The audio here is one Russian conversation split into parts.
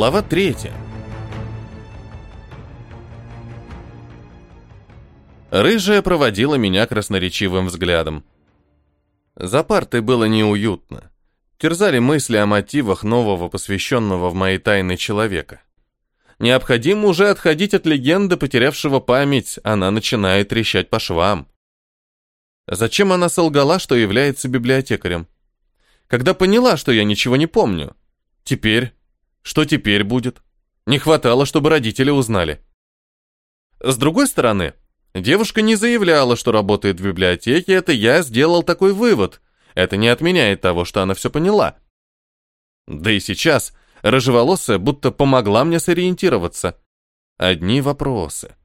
Глава третья. Рыжая проводила меня красноречивым взглядом. За партой было неуютно. Терзали мысли о мотивах нового посвященного в мои тайны человека. Необходимо уже отходить от легенды потерявшего память, она начинает трещать по швам. Зачем она солгала, что является библиотекарем? Когда поняла, что я ничего не помню. Теперь? Что теперь будет? Не хватало, чтобы родители узнали. С другой стороны, девушка не заявляла, что работает в библиотеке, это я сделал такой вывод. Это не отменяет того, что она все поняла. Да и сейчас рыжеволосая будто помогла мне сориентироваться. Одни вопросы.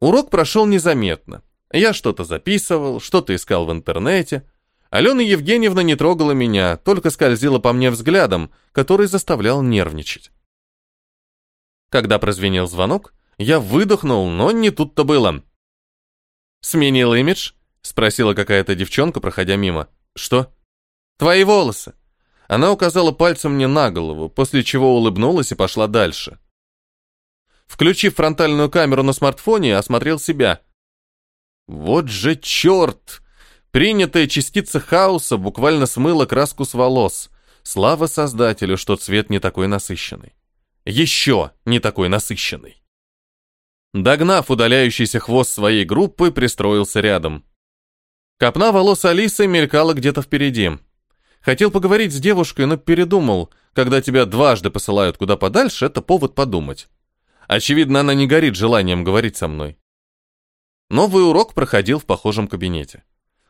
Урок прошел незаметно. Я что-то записывал, что-то искал в интернете. Алена Евгеньевна не трогала меня, только скользила по мне взглядом, который заставлял нервничать. Когда прозвенел звонок, я выдохнул, но не тут-то было. «Сменил имидж?» — спросила какая-то девчонка, проходя мимо. «Что?» «Твои волосы!» Она указала пальцем мне на голову, после чего улыбнулась и пошла дальше. Включив фронтальную камеру на смартфоне, осмотрел себя. Вот же черт! Принятая частица хаоса буквально смыла краску с волос. Слава создателю, что цвет не такой насыщенный. Еще не такой насыщенный. Догнав удаляющийся хвост своей группы, пристроился рядом. Копна волос Алисы мелькала где-то впереди. Хотел поговорить с девушкой, но передумал. Когда тебя дважды посылают куда подальше, это повод подумать. Очевидно, она не горит желанием говорить со мной. Новый урок проходил в похожем кабинете.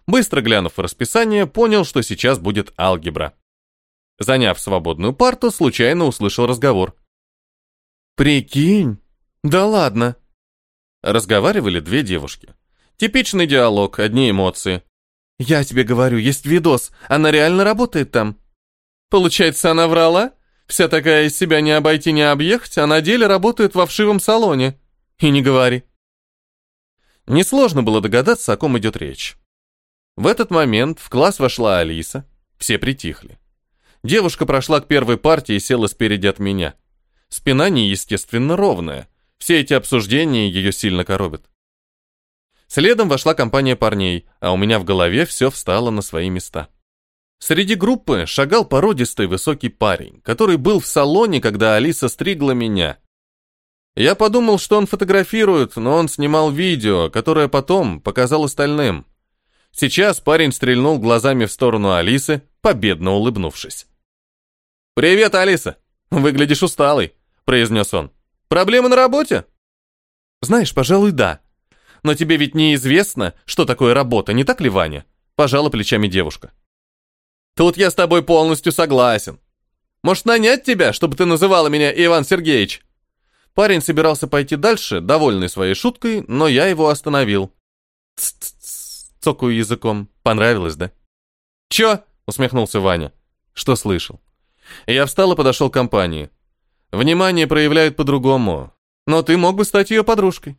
Быстро глянув в расписание, понял, что сейчас будет алгебра. Заняв свободную парту, случайно услышал разговор. «Прикинь? Да ладно!» Разговаривали две девушки. Типичный диалог, одни эмоции. «Я тебе говорю, есть видос, она реально работает там». «Получается, она врала? Вся такая из себя не обойти, не объехать, а на деле работает во вшивом салоне. И не говори». Несложно было догадаться, о ком идет речь. В этот момент в класс вошла Алиса. Все притихли. Девушка прошла к первой партии и села спереди от меня. Спина неестественно ровная. Все эти обсуждения ее сильно коробят. Следом вошла компания парней, а у меня в голове все встало на свои места. Среди группы шагал породистый высокий парень, который был в салоне, когда Алиса стригла меня. Я подумал, что он фотографирует, но он снимал видео, которое потом показал остальным. Сейчас парень стрельнул глазами в сторону Алисы, победно улыбнувшись. «Привет, Алиса! Выглядишь усталой», — произнес он. «Проблемы на работе?» «Знаешь, пожалуй, да. Но тебе ведь неизвестно, что такое работа, не так ли, Ваня?» Пожала плечами девушка. «Тут я с тобой полностью согласен. Может, нанять тебя, чтобы ты называла меня Иван Сергеевич?» Парень собирался пойти дальше, довольный своей шуткой, но я его остановил. «Ц-ц-ц», цокаю языком. Понравилось, да? «Чё?» — усмехнулся Ваня. «Что слышал?» Я встал и подошел к компании. Внимание проявляют по-другому, но ты мог бы стать ее подружкой.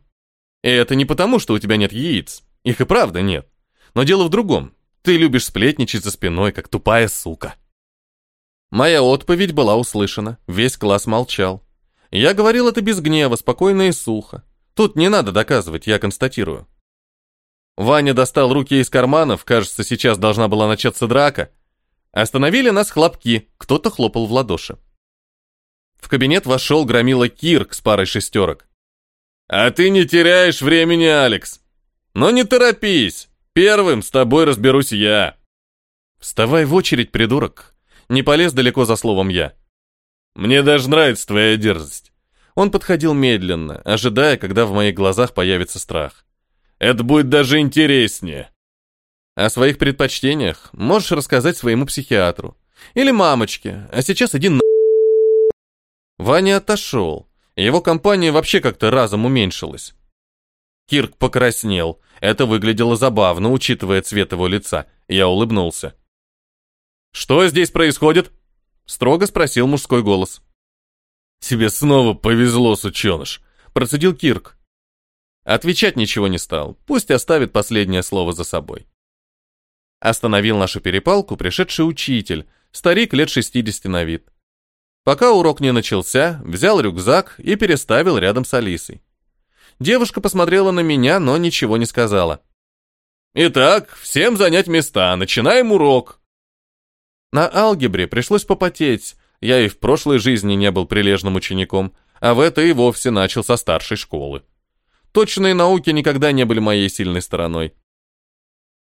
И это не потому, что у тебя нет яиц. Их и правда нет. Но дело в другом. Ты любишь сплетничать за спиной, как тупая сука. Моя отповедь была услышана. Весь класс молчал. Я говорил это без гнева, спокойно и сухо. Тут не надо доказывать, я констатирую. Ваня достал руки из карманов, кажется, сейчас должна была начаться драка. Остановили нас хлопки, кто-то хлопал в ладоши. В кабинет вошел громила Кирк с парой шестерок. «А ты не теряешь времени, Алекс. Но не торопись, первым с тобой разберусь я». «Вставай в очередь, придурок». Не полез далеко за словом «я». Мне даже нравится твоя дерзость. Он подходил медленно, ожидая, когда в моих глазах появится страх. Это будет даже интереснее. О своих предпочтениях можешь рассказать своему психиатру. Или мамочке, а сейчас иди на... Ваня отошел. Его компания вообще как-то разом уменьшилась. Кирк покраснел. Это выглядело забавно, учитывая цвет его лица. Я улыбнулся. «Что здесь происходит?» Строго спросил мужской голос. «Тебе снова повезло, сученыш», — процедил Кирк. Отвечать ничего не стал, пусть оставит последнее слово за собой. Остановил нашу перепалку пришедший учитель, старик лет 60 на вид. Пока урок не начался, взял рюкзак и переставил рядом с Алисой. Девушка посмотрела на меня, но ничего не сказала. «Итак, всем занять места, начинаем урок!» На алгебре пришлось попотеть, я и в прошлой жизни не был прилежным учеником, а в этой и вовсе начал со старшей школы. Точные науки никогда не были моей сильной стороной.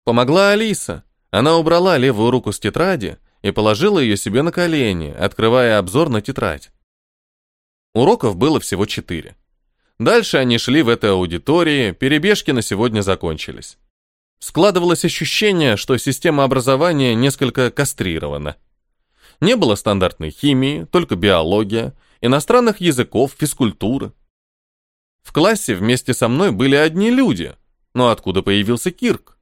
Помогла Алиса. Она убрала левую руку с тетради и положила ее себе на колени, открывая обзор на тетрадь. Уроков было всего четыре. Дальше они шли в этой аудитории, перебежки на сегодня закончились. Складывалось ощущение, что система образования несколько кастрирована. Не было стандартной химии, только биология, иностранных языков, физкультура. В классе вместе со мной были одни люди, но откуда появился Кирк?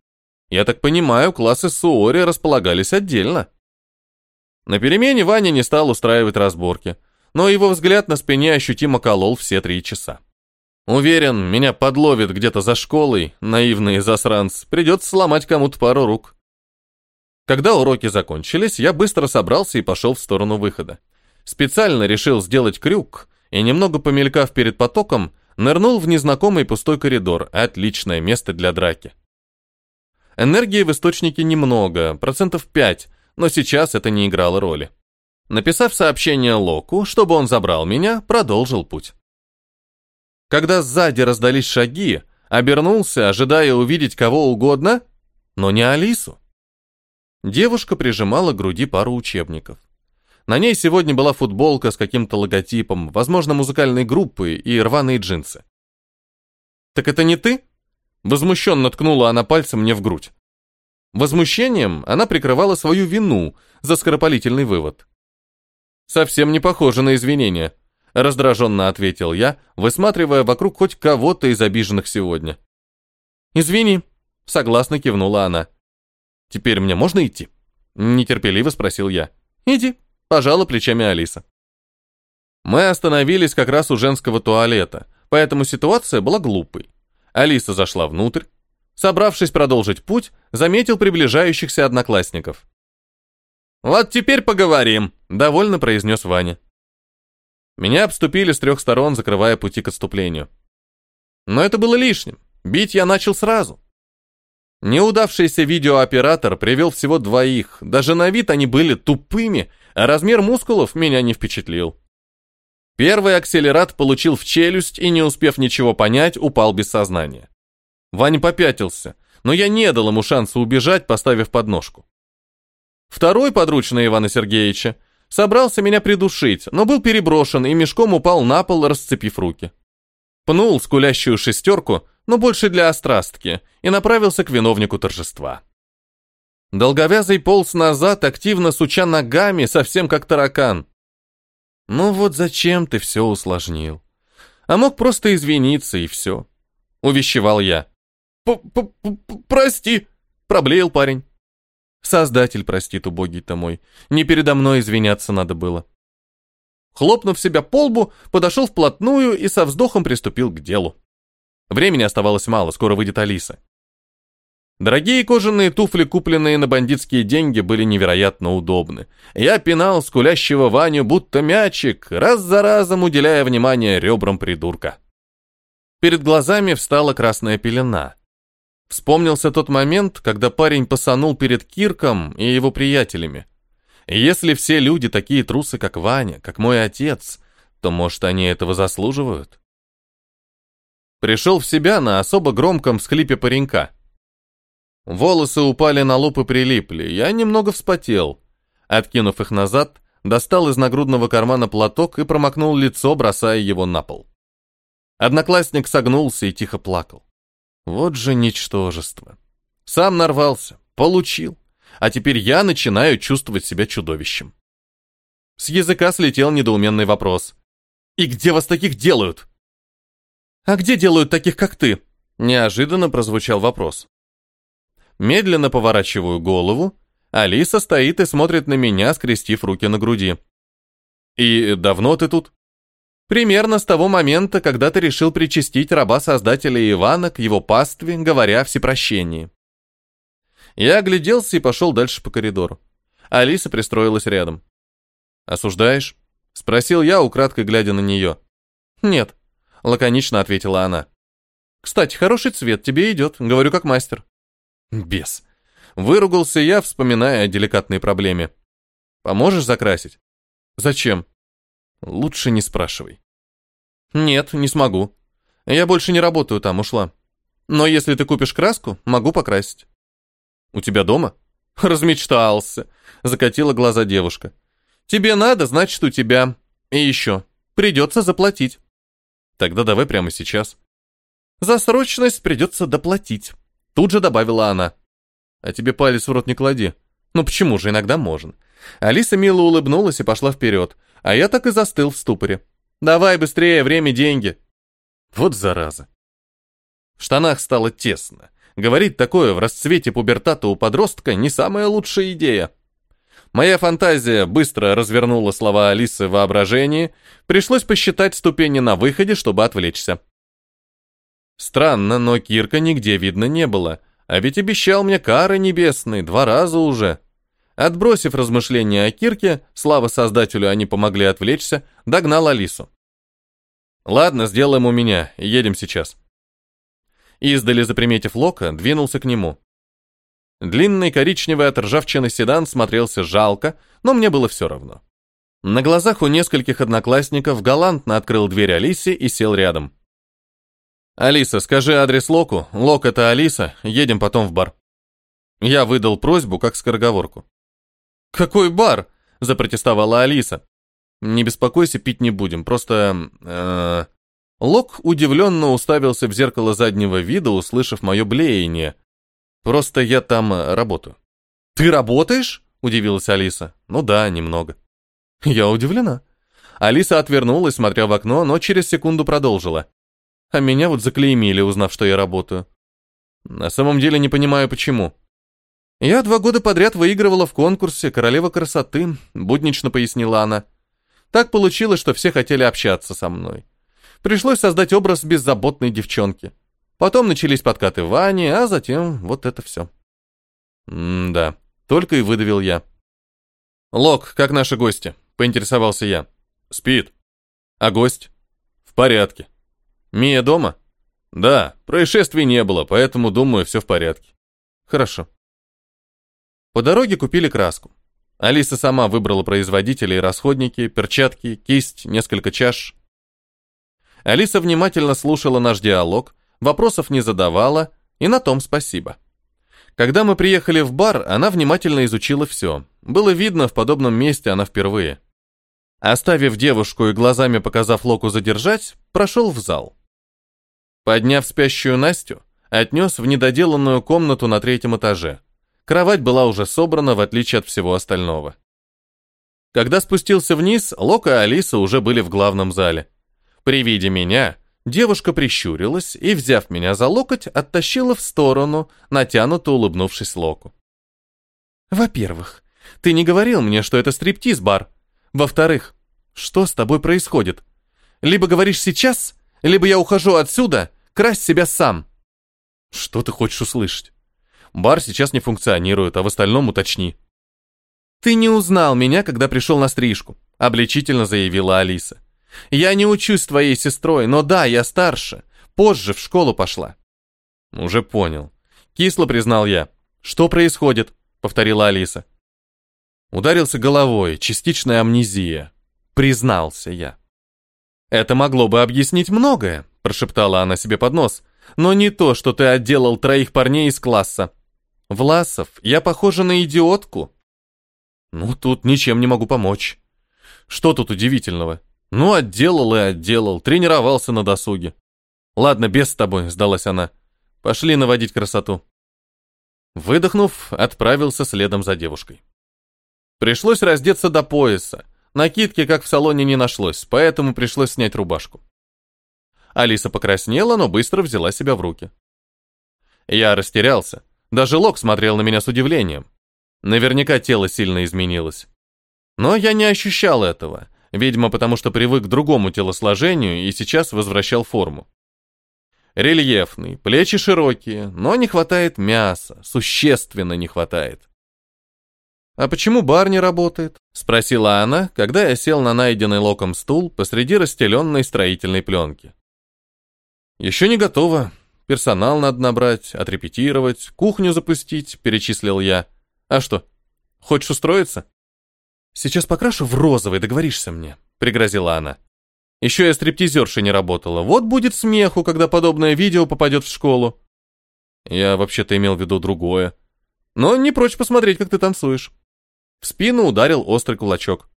Я так понимаю, классы Суори располагались отдельно. На перемене Ваня не стал устраивать разборки, но его взгляд на спине ощутимо колол все три часа. Уверен, меня подловит где-то за школой, наивный засранц, придется сломать кому-то пару рук. Когда уроки закончились, я быстро собрался и пошел в сторону выхода. Специально решил сделать крюк, и немного помелькав перед потоком, нырнул в незнакомый пустой коридор, отличное место для драки. Энергии в источнике немного, процентов 5, но сейчас это не играло роли. Написав сообщение Локу, чтобы он забрал меня, продолжил путь. Когда сзади раздались шаги, обернулся, ожидая увидеть кого угодно, но не Алису. Девушка прижимала к груди пару учебников. На ней сегодня была футболка с каким-то логотипом, возможно, музыкальной группы и рваные джинсы. «Так это не ты?» Возмущенно ткнула она пальцем мне в грудь. Возмущением она прикрывала свою вину за скоропалительный вывод. «Совсем не похоже на извинения», — раздраженно ответил я, высматривая вокруг хоть кого-то из обиженных сегодня. «Извини», — согласно кивнула она. «Теперь мне можно идти?» — нетерпеливо спросил я. «Иди», — пожала плечами Алиса. Мы остановились как раз у женского туалета, поэтому ситуация была глупой. Алиса зашла внутрь. Собравшись продолжить путь, заметил приближающихся одноклассников. «Вот теперь поговорим», — довольно произнес Ваня. Меня обступили с трех сторон, закрывая пути к отступлению. Но это было лишним. Бить я начал сразу. Неудавшийся видеооператор привел всего двоих. Даже на вид они были тупыми, а размер мускулов меня не впечатлил. Первый акселерат получил в челюсть и, не успев ничего понять, упал без сознания. Ваня попятился, но я не дал ему шанса убежать, поставив подножку. Второй подручный Ивана Сергеевича собрался меня придушить, но был переброшен и мешком упал на пол, расцепив руки. Пнул скулящую шестерку, но больше для острастки, и направился к виновнику торжества. Долговязый полз назад, активно суча ногами, совсем как таракан. Ну вот зачем ты все усложнил? А мог просто извиниться и все. Увещевал я. П -п -п «Прости!» — проблеял парень. Создатель простит, убогий-то мой. Не передо мной извиняться надо было. Хлопнув себя по лбу, подошел вплотную и со вздохом приступил к делу. Времени оставалось мало, скоро выйдет Алиса. Дорогие кожаные туфли, купленные на бандитские деньги, были невероятно удобны. Я пинал скулящего Ваню, будто мячик, раз за разом уделяя внимание ребрам придурка. Перед глазами встала красная пелена. Вспомнился тот момент, когда парень посанул перед Кирком и его приятелями. если все люди такие трусы, как Ваня, как мой отец, то, может, они этого заслуживают? Пришел в себя на особо громком всхлипе паренька. Волосы упали на лоб и прилипли, я немного вспотел. Откинув их назад, достал из нагрудного кармана платок и промокнул лицо, бросая его на пол. Одноклассник согнулся и тихо плакал. Вот же ничтожество. Сам нарвался, получил, а теперь я начинаю чувствовать себя чудовищем. С языка слетел недоуменный вопрос. «И где вас таких делают?» «А где делают таких, как ты?» Неожиданно прозвучал вопрос. Медленно поворачиваю голову. Алиса стоит и смотрит на меня, скрестив руки на груди. «И давно ты тут?» «Примерно с того момента, когда ты решил причастить раба-создателя Ивана к его пастве, говоря о всепрощении». Я огляделся и пошел дальше по коридору. Алиса пристроилась рядом. «Осуждаешь?» — Спросил я, украдкой глядя на нее. «Нет», — лаконично ответила она. «Кстати, хороший цвет, тебе идет, говорю как мастер». «Бес». Выругался я, вспоминая о деликатной проблеме. «Поможешь закрасить?» «Зачем?» «Лучше не спрашивай». «Нет, не смогу. Я больше не работаю там, ушла. Но если ты купишь краску, могу покрасить». «У тебя дома?» «Размечтался», — закатила глаза девушка. «Тебе надо, значит, у тебя. И еще. Придется заплатить». «Тогда давай прямо сейчас». «За срочность придется доплатить», — тут же добавила она. «А тебе палец в рот не клади». «Ну почему же, иногда можно». Алиса мило улыбнулась и пошла вперед, а я так и застыл в ступоре. «Давай быстрее, время – деньги». Вот зараза. В штанах стало тесно. Говорить такое в расцвете пубертата у подростка не самая лучшая идея. Моя фантазия быстро развернула слова Алисы в воображении, пришлось посчитать ступени на выходе, чтобы отвлечься. Странно, но Кирка нигде видно не было, а ведь обещал мне кары небесные два раза уже. Отбросив размышления о Кирке, слава создателю, они помогли отвлечься, догнал Алису. «Ладно, сделаем у меня, едем сейчас». Издали заприметив Лока, двинулся к нему. Длинный коричневый от ржавчины седан смотрелся жалко, но мне было все равно. На глазах у нескольких одноклассников галантно открыл дверь Алисе и сел рядом. «Алиса, скажи адрес Локу. Лок — это Алиса. Едем потом в бар». Я выдал просьбу, как скороговорку. «Какой бар?» — запротестовала Алиса. «Не беспокойся, пить не будем. Просто... Э, Лок удивленно уставился в зеркало заднего вида, услышав мое блеяние. «Просто я там э, работаю». «Ты работаешь?» – удивилась Алиса. «Ну да, немного». Я удивлена. Алиса отвернулась, смотря в окно, но через секунду продолжила. А меня вот заклеймили, узнав, что я работаю. На самом деле не понимаю, почему. Я два года подряд выигрывала в конкурсе «Королева красоты», буднично пояснила она. Так получилось, что все хотели общаться со мной. Пришлось создать образ беззаботной девчонки. Потом начались подкаты Вани, а затем вот это все. М-да, только и выдавил я. «Лок, как наши гости?» — поинтересовался я. «Спит». «А гость?» «В порядке». «Мия дома?» «Да, происшествий не было, поэтому, думаю, все в порядке». «Хорошо». По дороге купили краску. Алиса сама выбрала производителя и расходники, перчатки, кисть, несколько чаш. Алиса внимательно слушала наш диалог, вопросов не задавала, и на том спасибо. Когда мы приехали в бар, она внимательно изучила все. Было видно, в подобном месте она впервые. Оставив девушку и глазами показав Локу задержать, прошел в зал. Подняв спящую Настю, отнес в недоделанную комнату на третьем этаже. Кровать была уже собрана, в отличие от всего остального. Когда спустился вниз, Лока и Алиса уже были в главном зале. При виде меня девушка прищурилась и, взяв меня за локоть, оттащила в сторону, натянуто улыбнувшись Локу. «Во-первых, ты не говорил мне, что это стриптиз-бар. Во-вторых, что с тобой происходит? Либо говоришь сейчас, либо я ухожу отсюда, красть себя сам». «Что ты хочешь услышать? Бар сейчас не функционирует, а в остальном уточни». «Ты не узнал меня, когда пришел на стрижку», — обличительно заявила Алиса. Я не учусь твоей сестрой, но да, я старше. Позже в школу пошла. Уже понял. Кисло признал я. Что происходит? Повторила Алиса. Ударился головой, частичная амнезия. Признался я. Это могло бы объяснить многое, прошептала она себе под нос, но не то, что ты отделал троих парней из класса. Власов, я похожа на идиотку. Ну, тут ничем не могу помочь. Что тут удивительного? Ну, отделал и отделал, тренировался на досуге. Ладно, без с тобой, сдалась она. Пошли наводить красоту. Выдохнув, отправился следом за девушкой. Пришлось раздеться до пояса. Накидки, как в салоне, не нашлось, поэтому пришлось снять рубашку. Алиса покраснела, но быстро взяла себя в руки. Я растерялся. Даже Лок смотрел на меня с удивлением. Наверняка тело сильно изменилось. Но я не ощущал этого, Видимо, потому что привык к другому телосложению и сейчас возвращал форму. Рельефный, плечи широкие, но не хватает мяса, существенно не хватает. «А почему бар не работает?» — спросила она, когда я сел на найденный локом стул посреди расстеленной строительной пленки. «Еще не готово. Персонал надо набрать, отрепетировать, кухню запустить», — перечислил я. «А что, хочешь устроиться?» «Сейчас покрашу в розовый, договоришься мне», — пригрозила она. «Еще я стриптизершей не работала. Вот будет смеху, когда подобное видео попадет в школу». Я вообще-то имел в виду другое. Но не прочь посмотреть, как ты танцуешь. В спину ударил острый кулачок.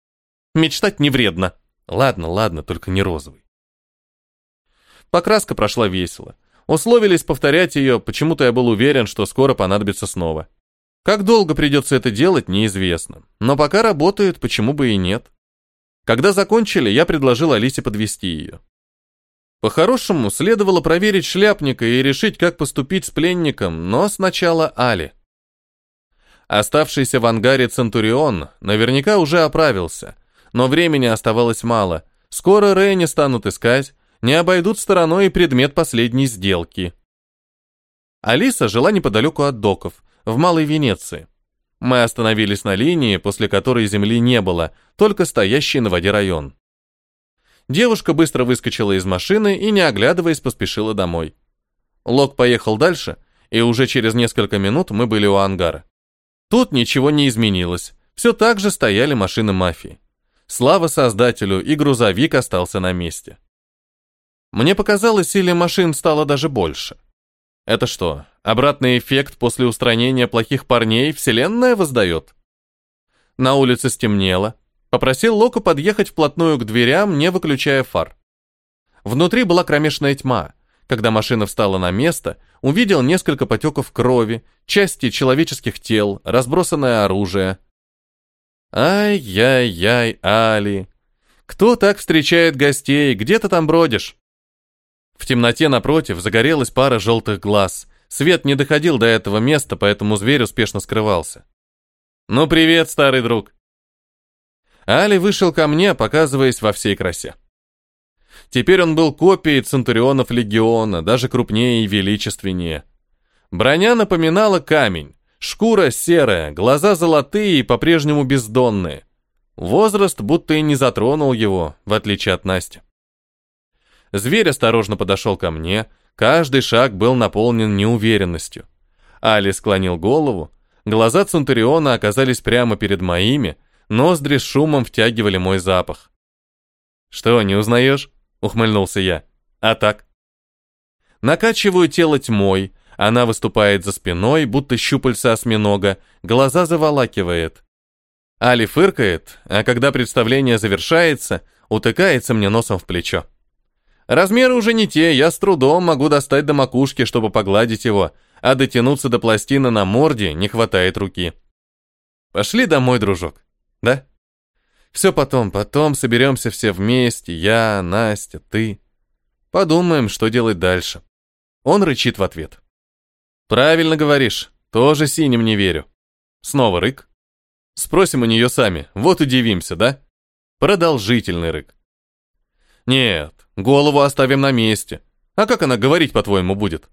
Мечтать не вредно. Ладно, ладно, только не розовый. Покраска прошла весело. Условились повторять ее, почему-то я был уверен, что скоро понадобится снова. Как долго придется это делать, неизвестно. Но пока работает, почему бы и нет. Когда закончили, я предложил Алисе подвести ее. По-хорошему, следовало проверить шляпника и решить, как поступить с пленником, но сначала Али. Оставшийся в ангаре Центурион наверняка уже оправился, но времени оставалось мало. Скоро Рейни станут искать, не обойдут стороной и предмет последней сделки. Алиса жила неподалеку от доков, в Малой Венеции. Мы остановились на линии, после которой земли не было, только стоящий на воде район. Девушка быстро выскочила из машины и, не оглядываясь, поспешила домой. Лок поехал дальше, и уже через несколько минут мы были у ангара. Тут ничего не изменилось. Все так же стояли машины мафии. Слава создателю, и грузовик остался на месте. Мне показалось, или машин стало даже больше. Это что, обратный эффект после устранения плохих парней вселенная воздает? На улице стемнело, Попросил Локу подъехать вплотную к дверям, не выключая фар. Внутри была кромешная тьма. Когда машина встала на место, увидел несколько потеков крови, части человеческих тел, разбросанное оружие. Ай-яй-яй, Али. Кто так встречает гостей? Где ты там бродишь? В темноте напротив загорелась пара желтых глаз. Свет не доходил до этого места, поэтому зверь успешно скрывался. «Ну, привет, старый друг!» Али вышел ко мне, показываясь во всей красе. Теперь он был копией Центурионов Легиона, даже крупнее и величественнее. Броня напоминала камень, шкура серая, глаза золотые и по-прежнему бездонные. Возраст будто и не затронул его, в отличие от Насти. Зверь осторожно подошел ко мне, каждый шаг был наполнен неуверенностью. Али склонил голову, глаза Центуриона оказались прямо перед моими, Ноздри с шумом втягивали мой запах. «Что, не узнаешь?» — ухмыльнулся я. «А так?» Накачиваю тело тьмой, она выступает за спиной, будто щупальца осьминога, глаза заволакивает. Али фыркает, а когда представление завершается, утыкается мне носом в плечо. Размеры уже не те, я с трудом могу достать до макушки, чтобы погладить его, а дотянуться до пластины на морде не хватает руки. Пошли домой, дружок. Да? Все потом, потом соберемся все вместе, я, Настя, ты. Подумаем, что делать дальше. Он рычит в ответ. Правильно говоришь, тоже синим не верю. Снова рык. Спросим у нее сами, вот удивимся, да? Продолжительный рык. Нет, голову оставим на месте. А как она говорить, по-твоему, будет?